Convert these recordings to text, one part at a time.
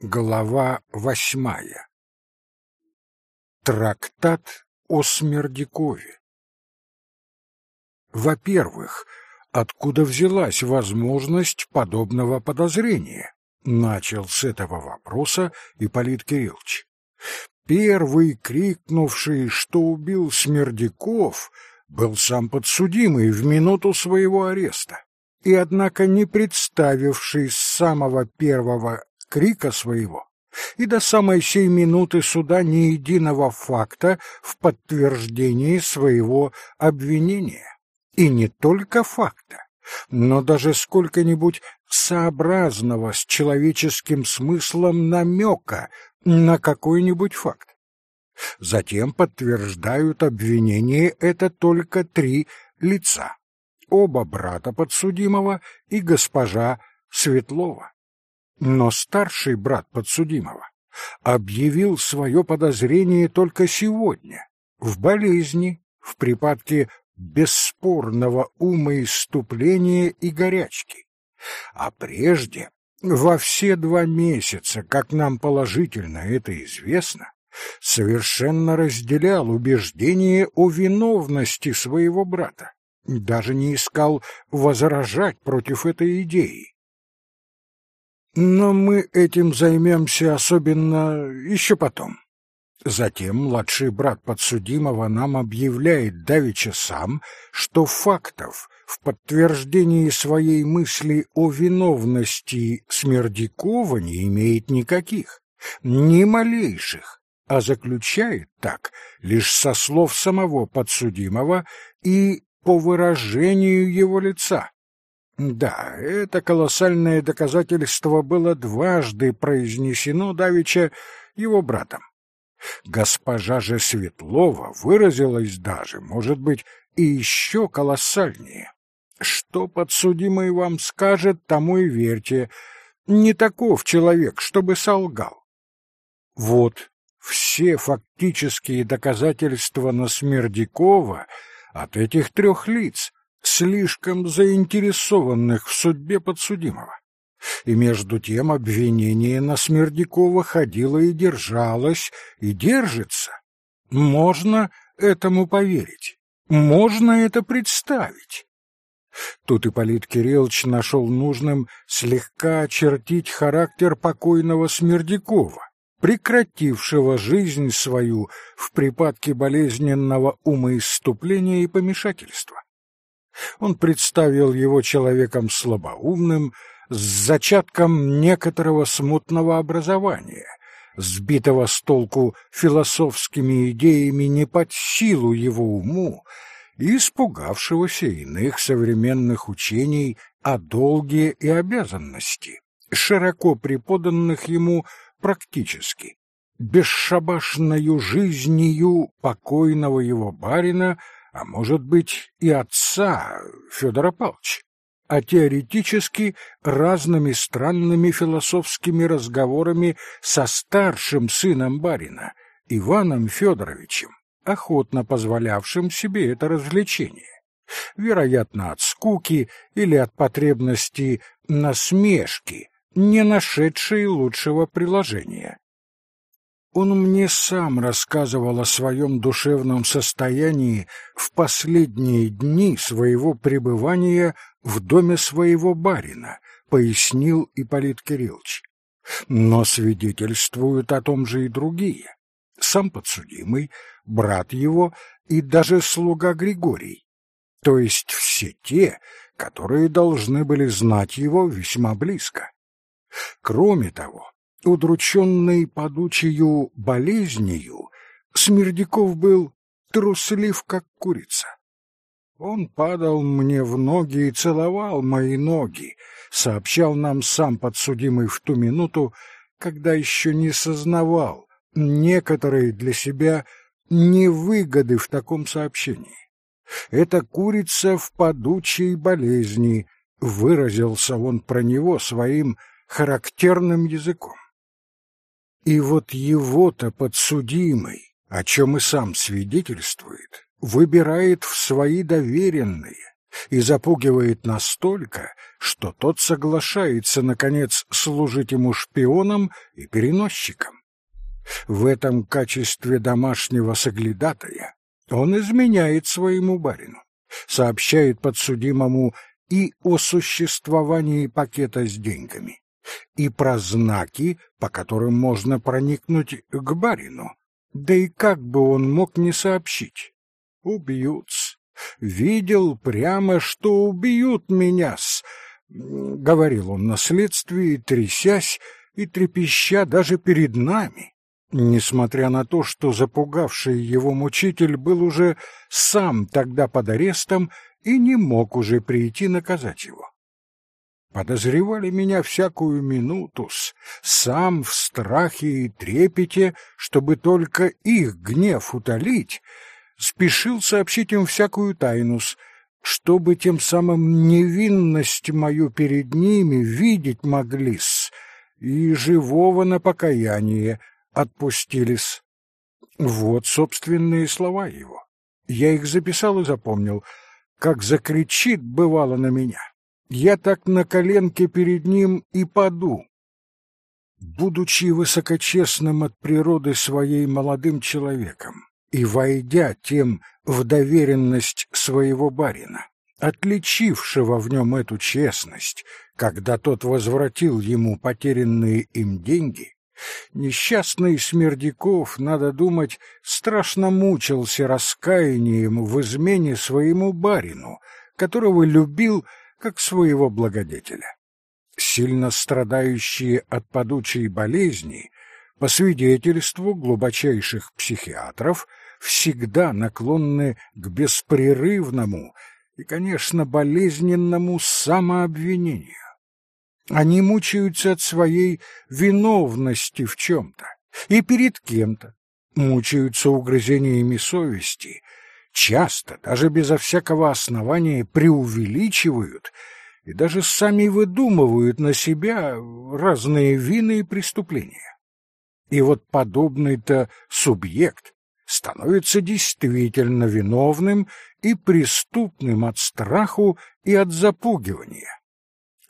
Глава восьмая Трактат о Смердякове Во-первых, откуда взялась возможность подобного подозрения? Начал с этого вопроса Ипполит Кириллович. Первый, крикнувший, что убил Смердяков, был сам подсудимый в минуту своего ареста и, однако, не представивший с самого первого крика своего и до самой сей минуты суда ни единого факта в подтверждении своего обвинения. И не только факта, но даже сколько-нибудь сообразного с человеческим смыслом намека на какой-нибудь факт. Затем подтверждают обвинение это только три лица оба брата подсудимого и госпожа Светлова. Но старший брат подсудимого объявил свое подозрение только сегодня, в болезни, в припадке бесспорного умоиступления и горячки. А прежде, во все два месяца, как нам положительно это известно, совершенно разделял убеждение о виновности своего брата даже не искал возражать против этой идеи. Но мы этим займемся особенно еще потом. Затем младший брат подсудимого нам объявляет давеча сам, что фактов в подтверждении своей мысли о виновности Смердякова не имеет никаких, ни малейших, а заключает так лишь со слов самого подсудимого и по выражению его лица. Да, это колоссальное доказательство было дважды произнесено давеча его братом. Госпожа же Светлова выразилась даже, может быть, и еще колоссальнее. Что подсудимый вам скажет, тому и верьте. Не таков человек, чтобы солгал. Вот все фактические доказательства на Смердякова — от этих трех лиц, слишком заинтересованных в судьбе подсудимого. И между тем обвинение на Смердякова ходило и держалось, и держится. Можно этому поверить, можно это представить. Тут Ипполит Кириллович нашел нужным слегка очертить характер покойного Смердякова, прекратившего жизнь свою в припадке болезненного умоиступления и помешательства. Он представил его человеком слабоумным, с зачатком некоторого смутного образования, сбитого с толку философскими идеями не под силу его уму и испугавшегося иных современных учений о долге и обязанности, широко преподанных ему практически, бесшабашною жизнью покойного его барина, а может быть и отца Федора Павловича, а теоретически разными странными философскими разговорами со старшим сыном барина, Иваном Федоровичем, охотно позволявшим себе это развлечение. Вероятно, от скуки или от потребности насмешки, не нашедшие лучшего приложения. Он мне сам рассказывал о своем душевном состоянии в последние дни своего пребывания в доме своего барина, пояснил Ипполит Кириллович. Но свидетельствуют о том же и другие. Сам подсудимый, брат его и даже слуга Григорий. То есть все те, которые должны были знать его весьма близко. Кроме того, удрученный подучию болезнью, Смердяков был труслив, как курица. Он падал мне в ноги и целовал мои ноги, сообщал нам сам подсудимый в ту минуту, когда еще не сознавал некоторые для себя невыгоды в таком сообщении. Это курица в падучей болезни, выразился он про него своим характерным языком. И вот его-то подсудимый, о чем и сам свидетельствует, выбирает в свои доверенные, и запугивает настолько, что тот соглашается, наконец, служить ему шпионом и переносчиком. В этом качестве домашнего соглядатая он изменяет своему барину, сообщает подсудимому и о существовании пакета с деньгами, и про знаки, по которым можно проникнуть к барину. Да и как бы он мог не сообщить? Убьются. Видел прямо, что убьют меня-с, — говорил он на следствии, трясясь и трепеща даже перед нами несмотря на то, что запугавший его мучитель был уже сам тогда под арестом и не мог уже прийти наказать его. Подозревали меня всякую минуту, сам в страхе и трепете, чтобы только их гнев утолить, спешил сообщить им всякую тайну, чтобы тем самым невинность мою перед ними видеть могли-с, и живого на покаяние отпустились. Вот собственные слова его. Я их записал и запомнил, как закричит бывало на меня. Я так на коленке перед ним и паду. Будучи высокочестным от природы своей молодым человеком и войдя тем в доверенность своего барина, отличившего в нем эту честность, когда тот возвратил ему потерянные им деньги, Несчастный Смердяков, надо думать, страшно мучился раскаянием в измене своему барину, которого любил как своего благодетеля. Сильно страдающие от падучей болезни, по свидетельству глубочайших психиатров, всегда наклонны к беспрерывному и, конечно, болезненному самообвинению. Они мучаются от своей виновности в чем-то и перед кем-то, мучаются угрызениями совести, часто, даже безо всякого основания, преувеличивают и даже сами выдумывают на себя разные вины и преступления. И вот подобный-то субъект становится действительно виновным и преступным от страху и от запугивания.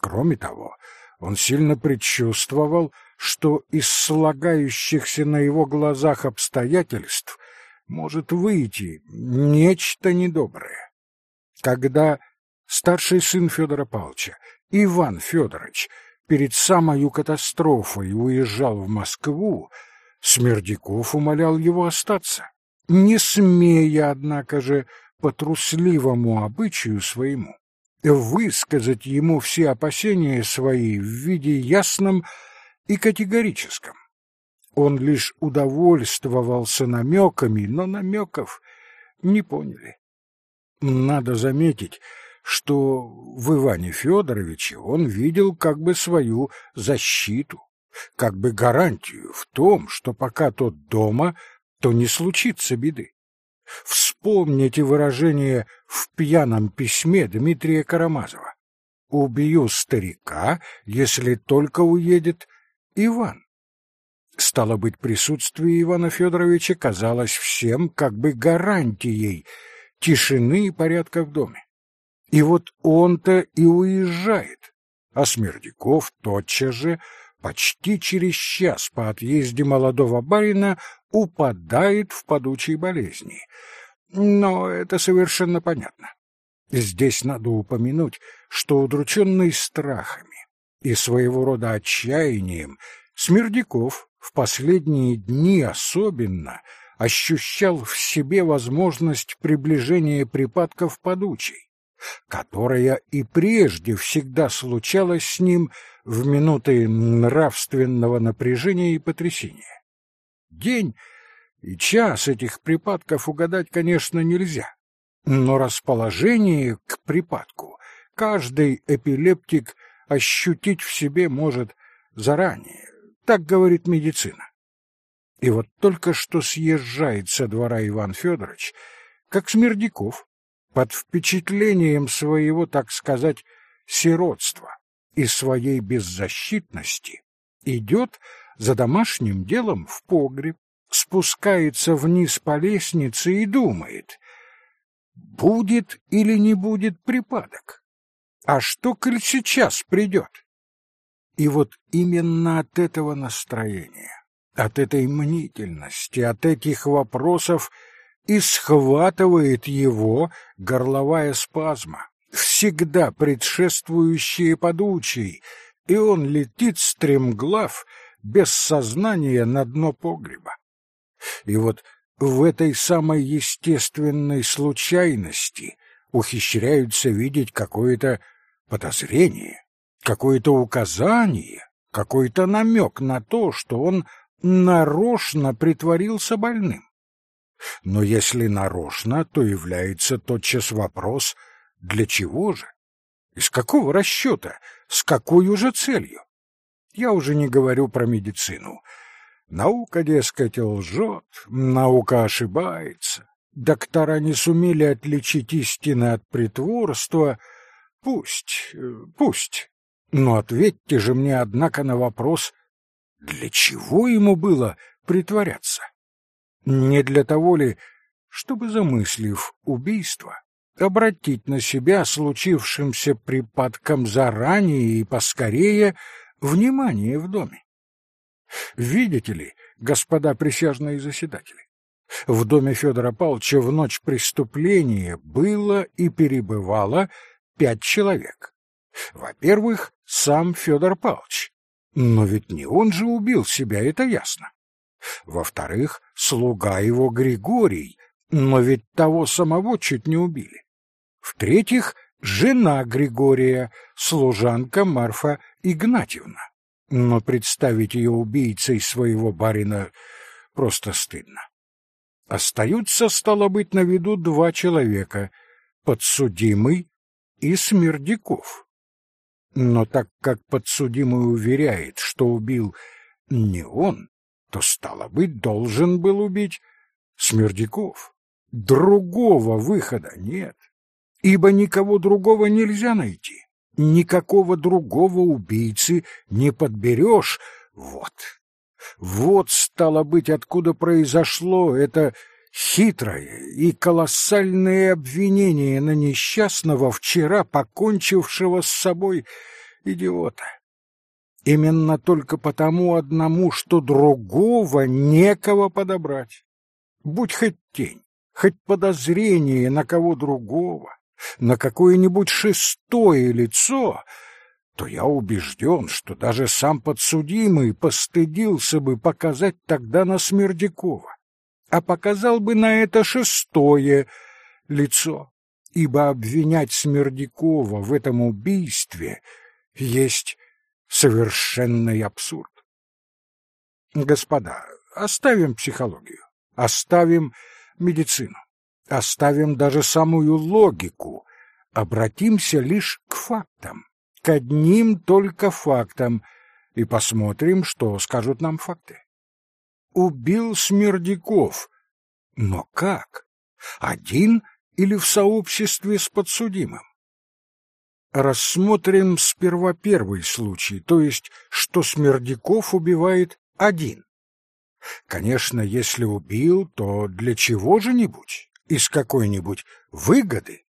Кроме того, он сильно предчувствовал, что из слагающихся на его глазах обстоятельств может выйти нечто недоброе. Когда старший сын Федора Павловича, Иван Федорович, перед самой катастрофой уезжал в Москву, Смердяков умолял его остаться, не смея, однако же, по трусливому обычаю своему высказать ему все опасения свои в виде ясном и категорическом. Он лишь удовольствовался намеками, но намеков не поняли. Надо заметить, что в Иване Федоровиче он видел как бы свою защиту, как бы гарантию в том, что пока тот дома, то не случится беды. Вспомните выражение в пьяном письме Дмитрия Карамазова. «Убью старика, если только уедет Иван». Стало быть, присутствие Ивана Федоровича казалось всем как бы гарантией тишины и порядка в доме. И вот он-то и уезжает, а Смердяков тотчас же, почти через час по отъезде молодого барина, упадает в падучей болезни. Но это совершенно понятно. Здесь надо упомянуть, что удрученный страхами и своего рода отчаянием Смердяков в последние дни особенно ощущал в себе возможность приближения припадков подучей, которая и прежде всегда случалась с ним в минуты нравственного напряжения и потрясения. День и час этих припадков угадать, конечно, нельзя. Но расположение к припадку каждый эпилептик ощутить в себе может заранее. Так говорит медицина. И вот только что съезжает со двора Иван Федорович, как Смердяков, под впечатлением своего, так сказать, сиротства и своей беззащитности, идет за домашним делом в погреб, спускается вниз по лестнице и думает. будет или не будет припадок? А что, коль сейчас придет? И вот именно от этого настроения, от этой мнительности, от этих вопросов и схватывает его горловая спазма, всегда предшествующая подучей, и он летит стремглав, без сознания на дно погреба. И вот в этой самой естественной случайности ухищряются видеть какое-то подозрение, какое-то указание, какой-то намек на то, что он нарочно притворился больным. Но если нарочно, то является тотчас вопрос, для чего же? Из какого расчета? С какой уже целью? Я уже не говорю про медицину. Наука, дескать, лжет, наука ошибается. Доктора не сумели отличить истины от притворства. Пусть, э, пусть. Но ответьте же мне, однако, на вопрос, для чего ему было притворяться? Не для того ли, чтобы, замыслив убийство, обратить на себя случившимся припадком заранее и поскорее внимание в доме? Видите ли, господа присяжные заседатели, в доме Федора Павловича в ночь преступления было и перебывало пять человек. Во-первых, сам Федор Павлович. Но ведь не он же убил себя, это ясно. Во-вторых, слуга его Григорий, но ведь того самого чуть не убили. В-третьих, жена Григория, служанка Марфа Игнатьевна. Но представить ее убийцей своего барина просто стыдно. Остаются, стало быть, на виду два человека — подсудимый и Смердяков. Но так как подсудимый уверяет, что убил не он, то, стало быть, должен был убить Смердяков. Другого выхода нет, ибо никого другого нельзя найти, никакого другого убийцы не подберешь. Вот, вот, стало быть, откуда произошло это хитрое и колоссальное обвинение на несчастного, вчера покончившего с собой идиота. Именно только потому одному, что другого некого подобрать. Будь хоть тень, хоть подозрение на кого другого, на какое-нибудь шестое лицо, то я убежден, что даже сам подсудимый постыдился бы показать тогда на Смердякова, а показал бы на это шестое лицо, ибо обвинять Смердякова в этом убийстве есть совершенный абсурд. Господа, оставим психологию, оставим медицину, оставим даже самую логику, обратимся лишь к фактам, к одним только фактам, и посмотрим, что скажут нам факты. Убил Смердяков. Но как? Один или в сообществе с подсудимым? Рассмотрим сперва первый случай, то есть, что Смердяков убивает один. Конечно, если убил, то для чего же нибудь? Из какой-нибудь выгоды?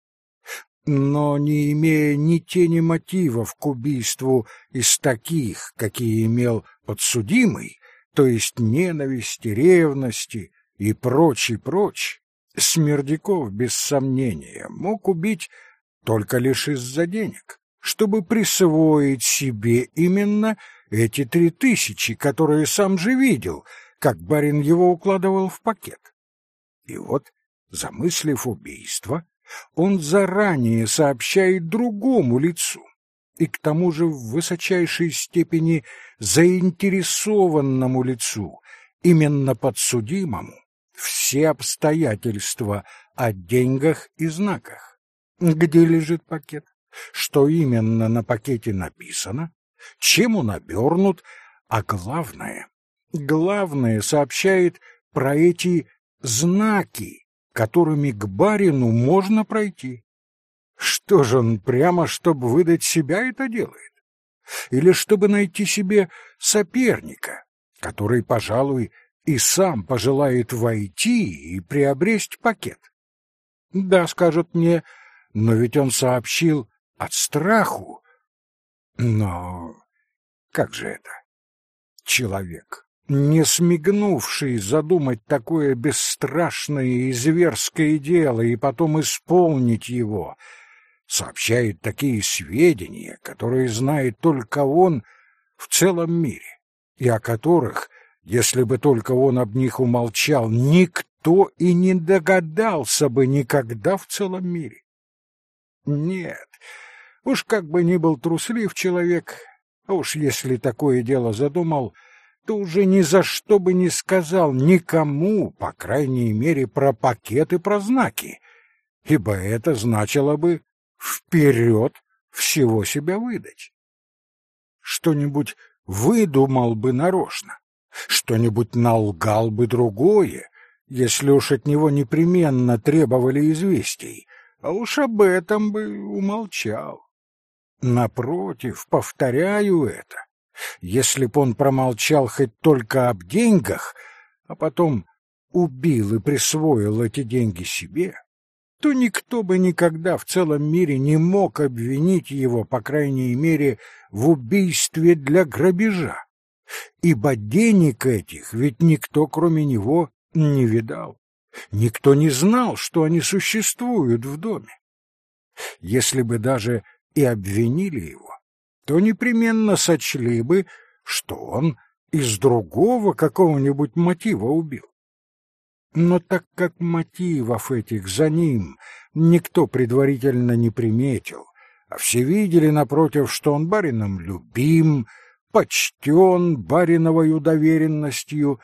Но не имея ни тени мотивов к убийству из таких, какие имел подсудимый, то есть ненависти, ревности и прочь прочь, Смердяков, без сомнения, мог убить только лишь из-за денег, чтобы присвоить себе именно эти три тысячи, которые сам же видел, как барин его укладывал в пакет. И вот, замыслив убийство, он заранее сообщает другому лицу, и к тому же в высочайшей степени заинтересованному лицу, именно подсудимому, все обстоятельства о деньгах и знаках. Где лежит пакет? Что именно на пакете написано? Чем он обернут? А главное, главное сообщает про эти знаки, которыми к барину можно пройти. Что же он прямо, чтобы выдать себя, это делает? Или чтобы найти себе соперника, который, пожалуй, и сам пожелает войти и приобрести пакет? Да, скажут мне, но ведь он сообщил от страху. Но как же это? Человек, не смигнувший задумать такое бесстрашное и зверское дело и потом исполнить его, сообщает такие сведения, которые знает только он в целом мире, и о которых, если бы только он об них умолчал, никто и не догадался бы никогда в целом мире. Нет, уж как бы ни был труслив человек, а уж если такое дело задумал, то уже ни за что бы не сказал никому, по крайней мере, про пакеты, про знаки, ибо это значило бы вперед всего себя выдать. Что-нибудь выдумал бы нарочно, что-нибудь налгал бы другое, если уж от него непременно требовали известий, а уж об этом бы умолчал. Напротив, повторяю это, если б он промолчал хоть только об деньгах, а потом убил и присвоил эти деньги себе, то никто бы никогда в целом мире не мог обвинить его, по крайней мере, в убийстве для грабежа. Ибо денег этих ведь никто, кроме него, не видал. Никто не знал, что они существуют в доме. Если бы даже и обвинили его, то непременно сочли бы, что он из другого какого-нибудь мотива убил. Но так как мотивов этих за ним никто предварительно не приметил, а все видели, напротив, что он барином любим, почтен бариновою доверенностью,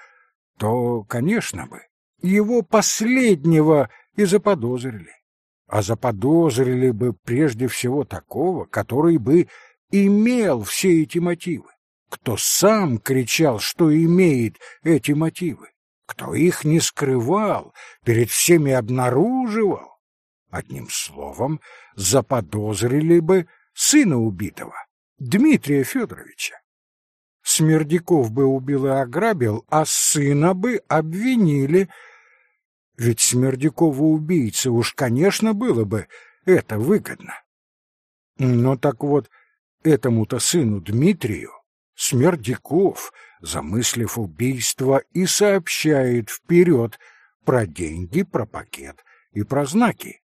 то, конечно бы, его последнего и заподозрили. А заподозрили бы прежде всего такого, который бы имел все эти мотивы, кто сам кричал, что имеет эти мотивы кто их не скрывал, перед всеми обнаруживал. Одним словом, заподозрили бы сына убитого, Дмитрия Федоровича. Смердяков бы убил и ограбил, а сына бы обвинили. Ведь Смердякову убийце уж, конечно, было бы это выгодно. Но так вот, этому-то сыну Дмитрию Смердяков, замыслив убийство, и сообщает вперед про деньги, про пакет и про знаки.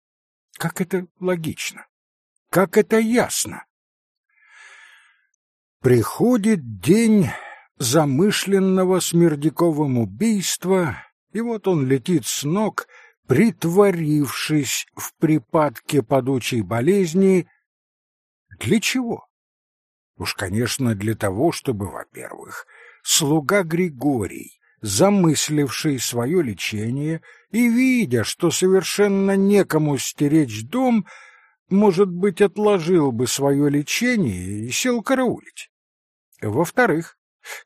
Как это логично? Как это ясно? Приходит день замышленного Смердяковым убийства, и вот он летит с ног, притворившись в припадке падучей болезни. Для чего? Уж, конечно, для того, чтобы, во-первых, слуга Григорий, замысливший свое лечение и видя, что совершенно некому стеречь дом, может быть, отложил бы свое лечение и сел караулить. Во-вторых,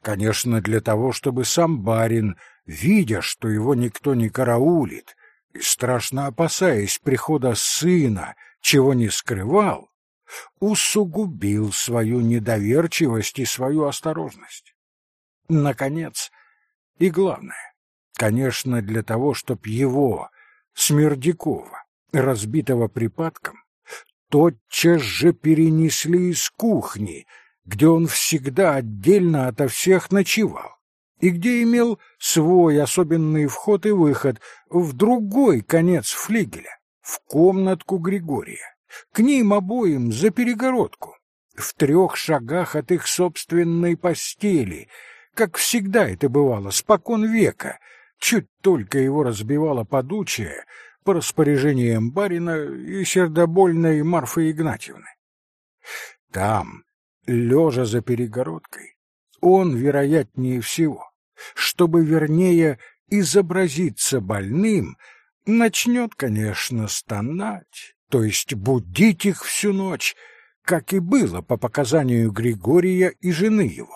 конечно, для того, чтобы сам барин, видя, что его никто не караулит, и страшно опасаясь прихода сына, чего не скрывал, усугубил свою недоверчивость и свою осторожность. Наконец, и главное, конечно, для того, чтоб его, Смердякова, разбитого припадком, тотчас же перенесли из кухни, где он всегда отдельно ото всех ночевал, и где имел свой особенный вход и выход в другой конец флигеля, в комнатку Григория к ним обоим за перегородку, в трех шагах от их собственной постели, как всегда это бывало, спокон века, чуть только его разбивала подучая по распоряжениям барина и сердобольной Марфы Игнатьевны. Там, лежа за перегородкой, он, вероятнее всего, чтобы вернее изобразиться больным, начнет, конечно, стонать, то есть будить их всю ночь, как и было по показанию Григория и жены его.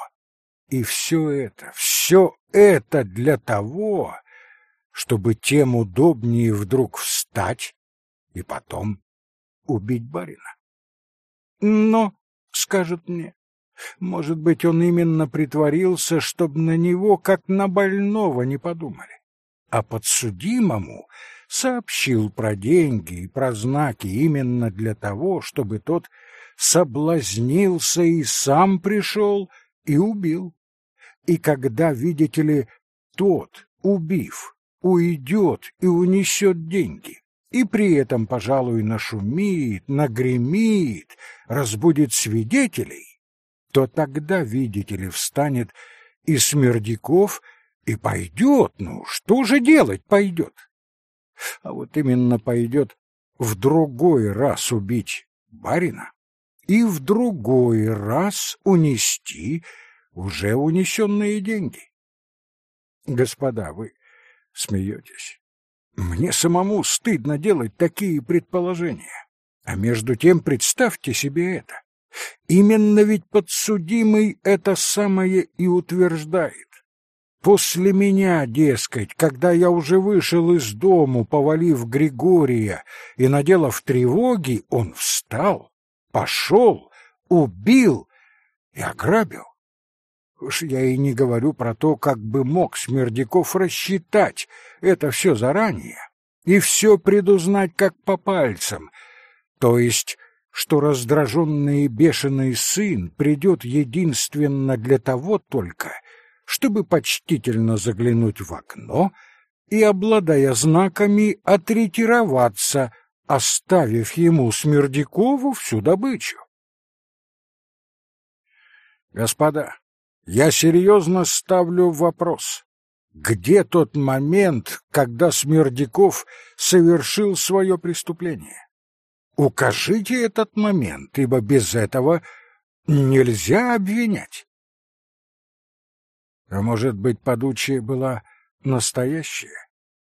И все это, все это для того, чтобы тем удобнее вдруг встать и потом убить барина. Но, скажут мне, может быть, он именно притворился, чтобы на него, как на больного, не подумали. А подсудимому сообщил про деньги и про знаки именно для того, чтобы тот соблазнился и сам пришел и убил. И когда, видите ли, тот, убив, уйдет и унесет деньги, и при этом, пожалуй, нашумит, нагремит, разбудит свидетелей, то тогда, видите ли, встанет и Смердяков и пойдет. Ну, что же делать пойдет? А вот именно пойдет в другой раз убить барина и в другой раз унести уже унесенные деньги. Господа, вы смеетесь. Мне самому стыдно делать такие предположения. А между тем представьте себе это. Именно ведь подсудимый это самое и утверждает. После меня, дескать, когда я уже вышел из дому, повалив Григория и наделав тревоги, он встал, пошел, убил и ограбил. Уж я и не говорю про то, как бы мог Смердяков рассчитать это все заранее и все предузнать как по пальцам, то есть, что раздраженный и бешеный сын придет единственно для того только, чтобы почтительно заглянуть в окно и, обладая знаками, отретироваться, оставив ему Смердякову всю добычу. Господа, я серьезно ставлю вопрос. Где тот момент, когда Смердяков совершил свое преступление? Укажите этот момент, ибо без этого нельзя обвинять. А может быть, подучие была настоящая?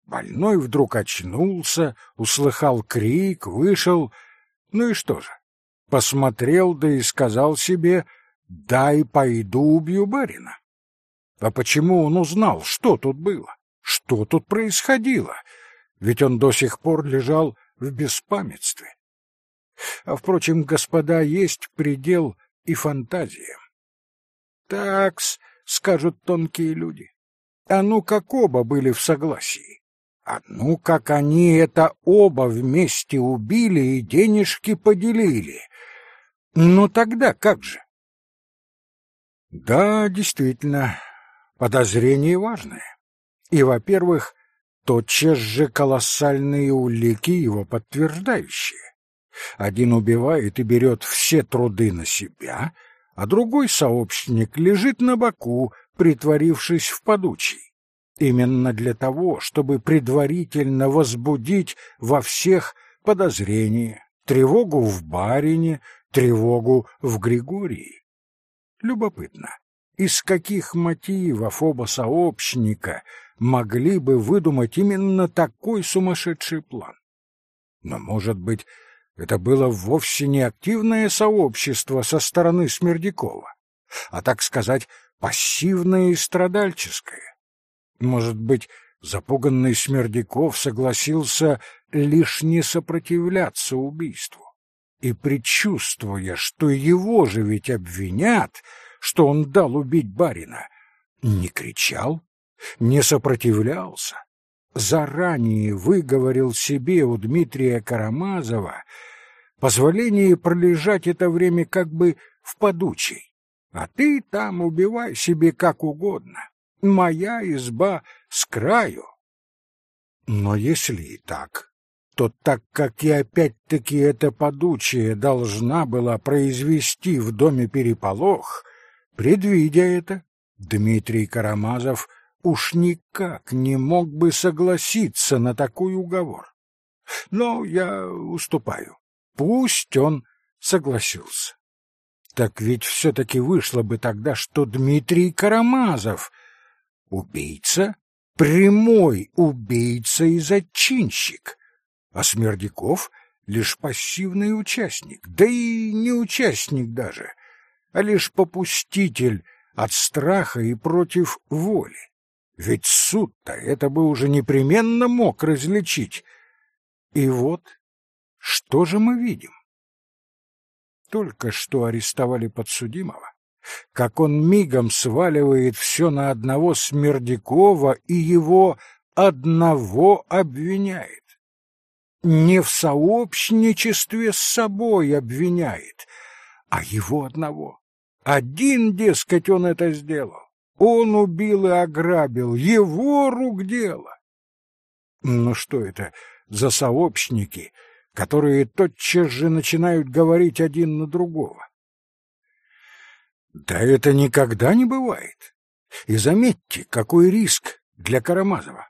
Больной вдруг очнулся, услыхал крик, вышел. Ну и что же? Посмотрел, да и сказал себе — дай пойду убью барина. А почему он узнал, что тут было, что тут происходило? Ведь он до сих пор лежал в беспамятстве. А, впрочем, господа, есть предел и фантазиям. Такс, скажут тонкие люди, а ну как оба были в согласии. А ну как они это оба вместе убили и денежки поделили. Ну тогда как же? Да, действительно, подозрение важное. И, во-первых, тотчас же колоссальные улики его подтверждающие. Один убивает и берет все труды на себя, а другой сообщник лежит на боку, притворившись в подучий. Именно для того, чтобы предварительно возбудить во всех подозрение, тревогу в барине, тревогу в Григории. Любопытно, из каких мотивов оба сообщника могли бы выдумать именно такой сумасшедший план? Но, может быть, это было вовсе не активное сообщество со стороны Смердякова, а, так сказать, пассивное и страдальческое. Может быть, запуганный Смердяков согласился лишь не сопротивляться убийству и, предчувствуя, что его же ведь обвинят, что он дал убить барина, не кричал, не сопротивлялся, заранее выговорил себе у Дмитрия Карамазова позволение пролежать это время как бы в подучей. А ты там убивай себе как угодно. Моя изба с краю. Но если и так, то так как и опять-таки эта подучая должна была произвести в доме переполох, предвидя это, Дмитрий Карамазов уж никак не мог бы согласиться на такой уговор. Но я уступаю. Пусть он согласился. Так ведь все-таки вышло бы тогда, что Дмитрий Карамазов — убийца, прямой убийца и зачинщик, а Смердяков — лишь пассивный участник, да и не участник даже, а лишь попуститель от страха и против воли. Ведь суд-то это бы уже непременно мог различить. И вот, что же мы видим? Только что арестовали подсудимого, как он мигом сваливает все на одного Смердякова и его одного обвиняет. Не в сообщничестве с собой обвиняет, а его одного. Один, дескать, он это сделал. Он убил и ограбил, его рук дело. Ну что это за сообщники, которые тотчас же начинают говорить один на другого? Да это никогда не бывает. И заметьте, какой риск для Карамазова.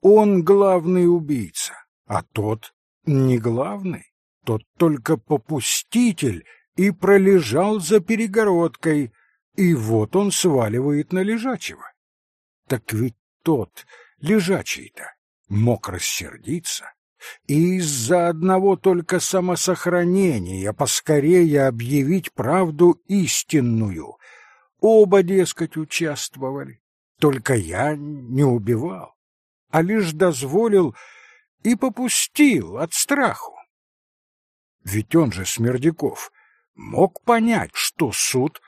Он главный убийца, а тот не главный, тот только попуститель и пролежал за перегородкой, и вот он сваливает на лежачего. Так ведь тот, лежачий-то, мог рассердиться и из-за одного только самосохранения поскорее объявить правду истинную. Оба, дескать, участвовали, только я не убивал, а лишь дозволил и попустил от страху. Ведь он же, Смердяков, мог понять, что суд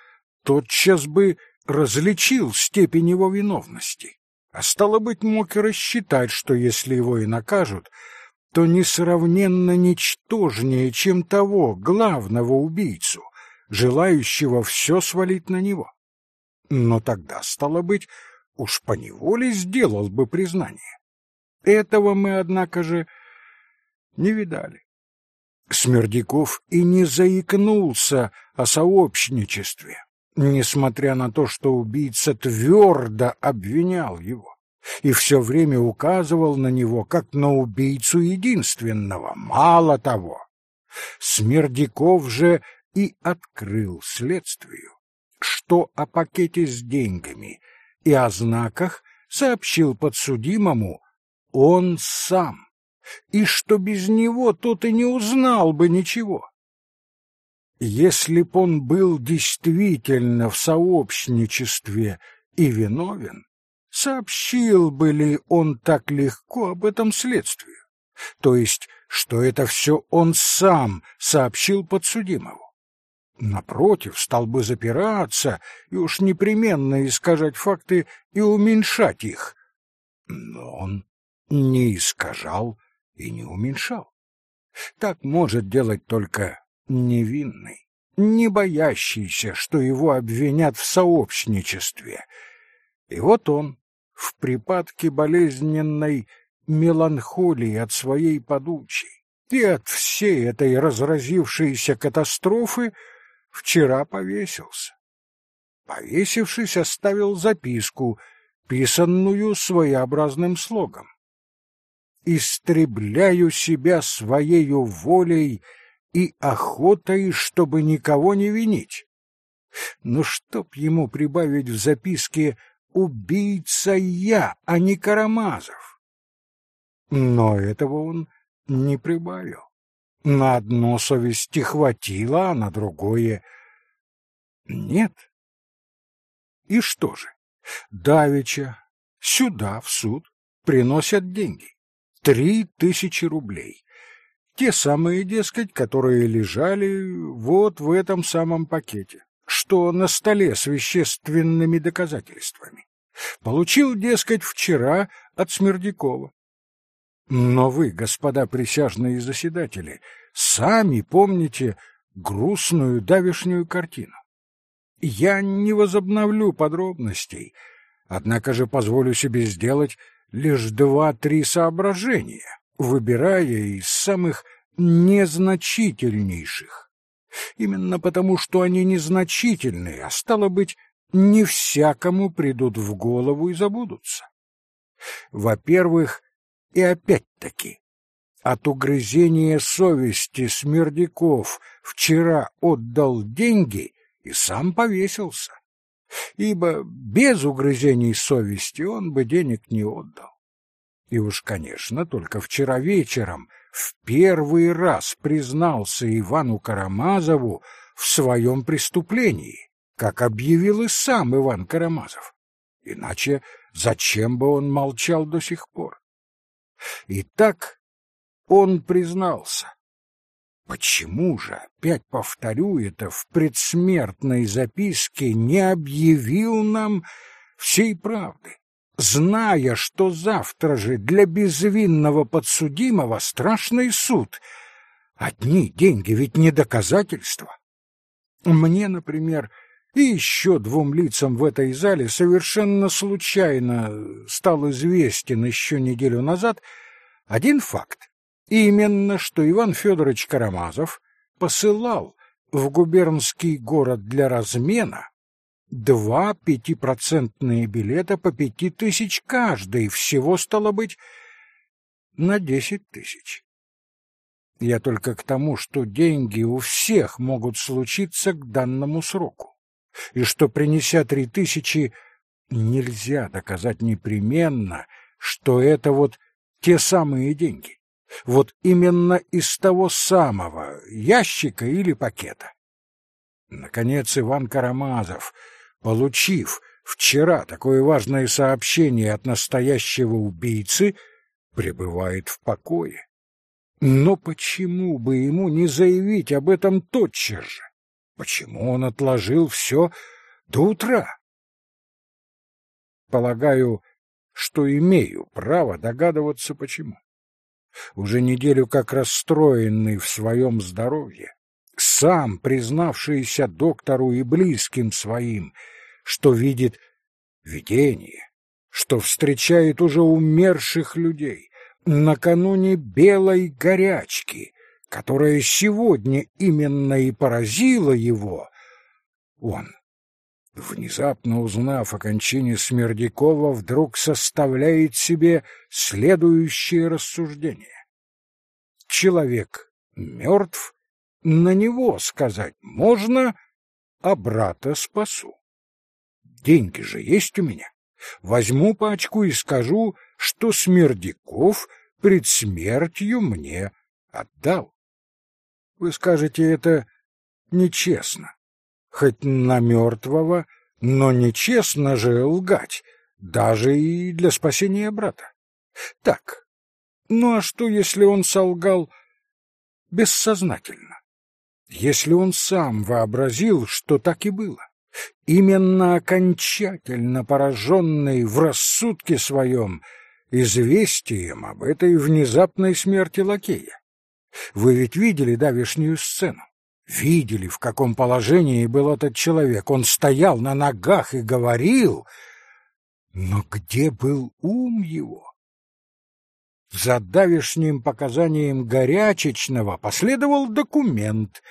тотчас бы различил степень его виновности, а стало быть, мог и рассчитать, что если его и накажут, то несравненно ничтожнее, чем того главного убийцу, желающего все свалить на него. Но тогда, стало быть, уж поневоле сделал бы признание. Этого мы, однако же, не видали. Смердяков и не заикнулся о сообщничестве, несмотря на то, что убийца твердо обвинял его и все время указывал на него как на убийцу единственного. Мало того, Смердяков же и открыл следствию, что о пакете с деньгами и о знаках сообщил подсудимому он сам, и что без него тот и не узнал бы ничего. Если б он был действительно в сообщничестве и виновен, сообщил бы ли он так легко об этом следствию? То есть, что это все он сам сообщил подсудимому? Напротив, стал бы запираться и уж непременно искажать факты и уменьшать их. Но он не искажал и не уменьшал. Так может делать только невинный, не боящийся, что его обвинят в сообщничестве. И вот он, в припадке болезненной меланхолии от своей подучей и от всей этой разразившейся катастрофы, вчера повесился. Повесившись, оставил записку, писанную своеобразным слогом. «Истребляю себя своею волей и охотой, чтобы никого не винить». Но чтоб ему прибавить в записке убийца я, а не Карамазов. Но этого он не прибавил. На одно совести хватило, а на другое нет. И что же? Давича сюда, в суд, приносят деньги. Три тысячи рублей. Те самые, дескать, которые лежали вот в этом самом пакете что на столе с вещественными доказательствами. Получил, дескать, вчера от Смердякова. Но вы, господа присяжные заседатели, сами помните грустную давешнюю картину. Я не возобновлю подробностей, однако же позволю себе сделать лишь два-три соображения, выбирая из самых незначительнейших именно потому, что они незначительные, а стало быть, не всякому придут в голову и забудутся. Во-первых, и опять-таки, от угрызения совести Смердяков вчера отдал деньги и сам повесился, ибо без угрызений совести он бы денег не отдал. И уж, конечно, только вчера вечером в первый раз признался Ивану Карамазову в своем преступлении, как объявил и сам Иван Карамазов. Иначе зачем бы он молчал до сих пор? И так он признался. Почему же, опять повторю это, в предсмертной записке не объявил нам всей правды? Зная, что завтра же для безвинного подсудимого страшный суд. Одни деньги ведь не доказательство. Мне, например, и еще двум лицам в этой зале совершенно случайно стал известен еще неделю назад один факт. Именно, что Иван Федорович Карамазов посылал в губернский город для размена два пятипроцентные билета по пяти тысяч каждый, всего стало быть на десять тысяч. Я только к тому, что деньги у всех могут случиться к данному сроку, и что, принеся три тысячи, нельзя доказать непременно, что это вот те самые деньги. Вот именно из того самого ящика или пакета. Наконец Иван Карамазов, получив вчера такое важное сообщение от настоящего убийцы, пребывает в покое. Но почему бы ему не заявить об этом тотчас же? Почему он отложил все до утра? Полагаю, что имею право догадываться, почему. Уже неделю как расстроенный в своем здоровье, сам признавшийся доктору и близким своим, что видит видение, что встречает уже умерших людей, накануне белой горячки, которая сегодня именно и поразила его, он, внезапно узнав о кончине Смердякова, вдруг составляет себе следующее рассуждение. Человек мертв, на него сказать можно, а брата спасу. Деньги же есть у меня. Возьму пачку и скажу, что Смердяков пред смертью мне отдал. Вы скажете, это нечестно. Хоть на мертвого, но нечестно же лгать, даже и для спасения брата. Так, ну а что, если он солгал бессознательно? Если он сам вообразил, что так и было? Именно окончательно пораженный в рассудке своем известием об этой внезапной смерти лакея. Вы ведь видели давешнюю сцену? Видели, в каком положении был этот человек. Он стоял на ногах и говорил, но где был ум его? За давешним показанием Горячечного последовал документ,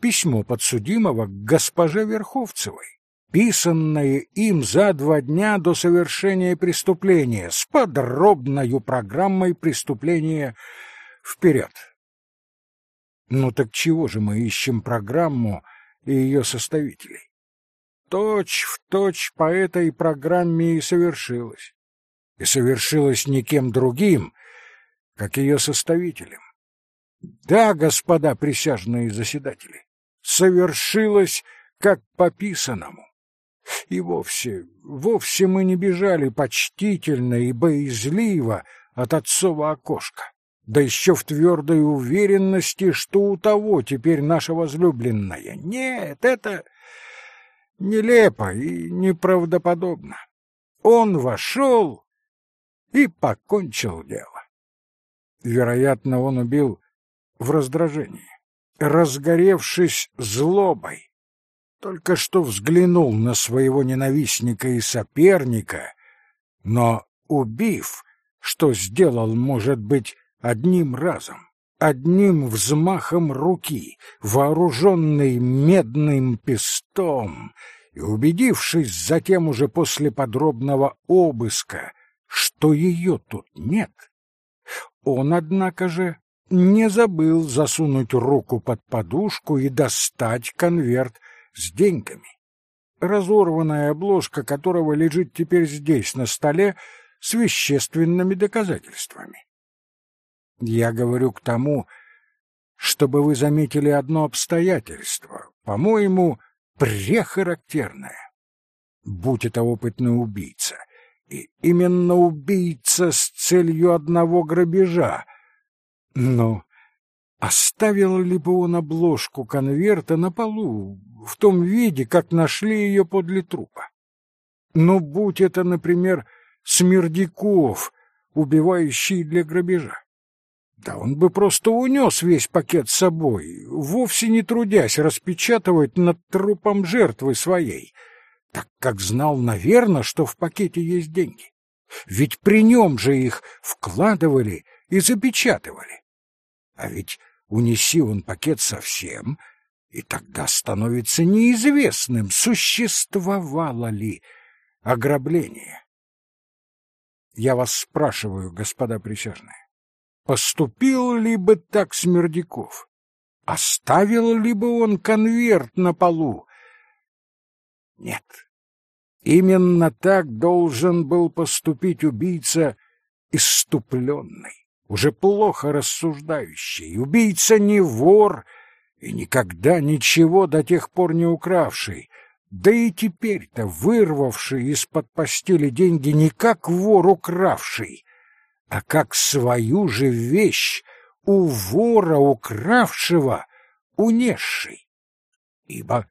письмо подсудимого к госпоже Верховцевой писанное им за два дня до совершения преступления, с подробною программой преступления вперед. Ну так чего же мы ищем программу и ее составителей? Точь в точь по этой программе и совершилось. И совершилось никем другим, как ее составителем. Да, господа присяжные заседатели, совершилось как по писанному. И вовсе, вовсе мы не бежали почтительно и боязливо от отцова окошка, да еще в твердой уверенности, что у того теперь наша возлюбленная. Нет, это нелепо и неправдоподобно. Он вошел и покончил дело. Вероятно, он убил в раздражении, разгоревшись злобой, только что взглянул на своего ненавистника и соперника, но, убив, что сделал, может быть, одним разом, одним взмахом руки, вооруженный медным пестом, и убедившись затем уже после подробного обыска, что ее тут нет, он, однако же, не забыл засунуть руку под подушку и достать конверт с деньгами, разорванная обложка которого лежит теперь здесь, на столе, с вещественными доказательствами. Я говорю к тому, чтобы вы заметили одно обстоятельство, по-моему, прехарактерное. Будь это опытный убийца, и именно убийца с целью одного грабежа, но оставил ли бы он обложку конверта на полу, в том виде, как нашли ее подле трупа. Но будь это, например, смердяков, убивающий для грабежа. Да он бы просто унес весь пакет с собой, вовсе не трудясь распечатывать над трупом жертвы своей, так как знал, наверное, что в пакете есть деньги. Ведь при нем же их вкладывали и запечатывали. А ведь унеси он пакет совсем, и тогда становится неизвестным, существовало ли ограбление. Я вас спрашиваю, господа присяжные, поступил ли бы так Смердяков? Оставил ли бы он конверт на полу? Нет. Именно так должен был поступить убийца иступленный, уже плохо рассуждающий. Убийца не вор и никогда ничего до тех пор не укравший, да и теперь-то вырвавший из-под постели деньги не как вор укравший, а как свою же вещь у вора укравшего унесший. Ибо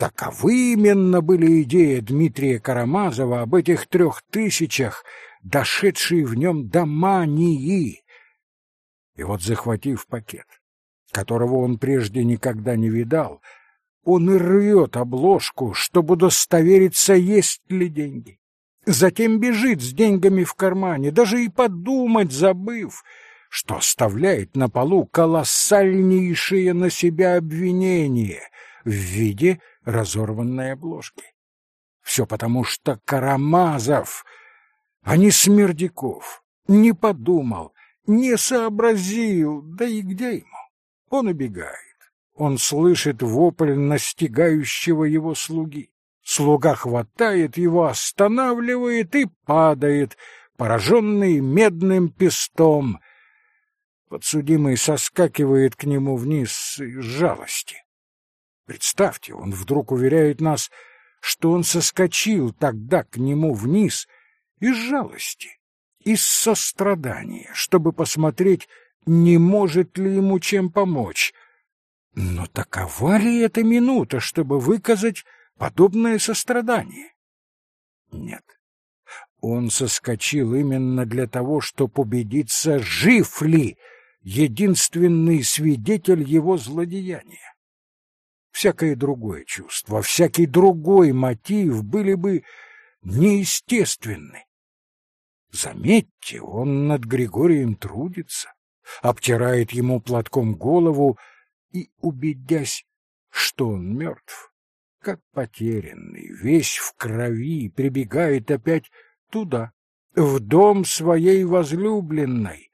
таковы именно были идеи Дмитрия Карамазова об этих трех тысячах, дошедшие в нем до мании. И вот, захватив пакет, которого он прежде никогда не видал, он и рвет обложку, чтобы удостовериться, есть ли деньги. Затем бежит с деньгами в кармане, даже и подумать забыв, что оставляет на полу колоссальнейшее на себя обвинение в виде разорванной обложки. Все потому, что Карамазов, а не Смердяков, не подумал, не сообразил, да и где ему? Он убегает. Он слышит вопль настигающего его слуги. Слуга хватает его, останавливает и падает, пораженный медным пестом. Подсудимый соскакивает к нему вниз из жалости. Представьте, он вдруг уверяет нас, что он соскочил тогда к нему вниз из жалости, из сострадания, чтобы посмотреть, не может ли ему чем помочь. Но такова ли эта минута, чтобы выказать подобное сострадание? Нет. Он соскочил именно для того, чтобы убедиться, жив ли единственный свидетель его злодеяния. Всякое другое чувство, всякий другой мотив были бы неестественны. Заметьте, он над Григорием трудится, обтирает ему платком голову и, убедясь, что он мертв, как потерянный, весь в крови, прибегает опять туда, в дом своей возлюбленной.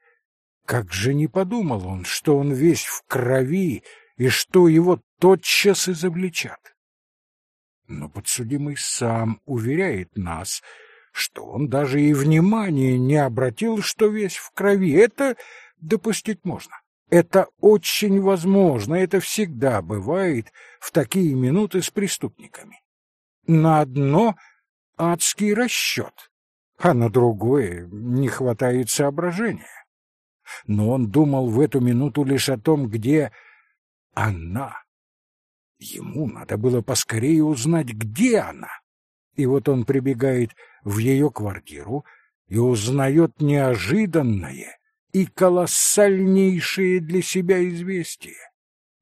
Как же не подумал он, что он весь в крови и что его тотчас изобличат. Но подсудимый сам уверяет нас, что он даже и внимания не обратил, что весь в крови. Это допустить можно. Это очень возможно, это всегда бывает в такие минуты с преступниками. На одно адский расчет, а на другое не хватает соображения. Но он думал в эту минуту лишь о том, где она. Ему надо было поскорее узнать, где она. И вот он прибегает в ее квартиру и узнает неожиданное и колоссальнейшее для себя известие.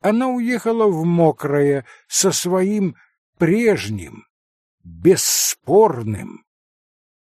Она уехала в мокрое со своим прежним, бесспорным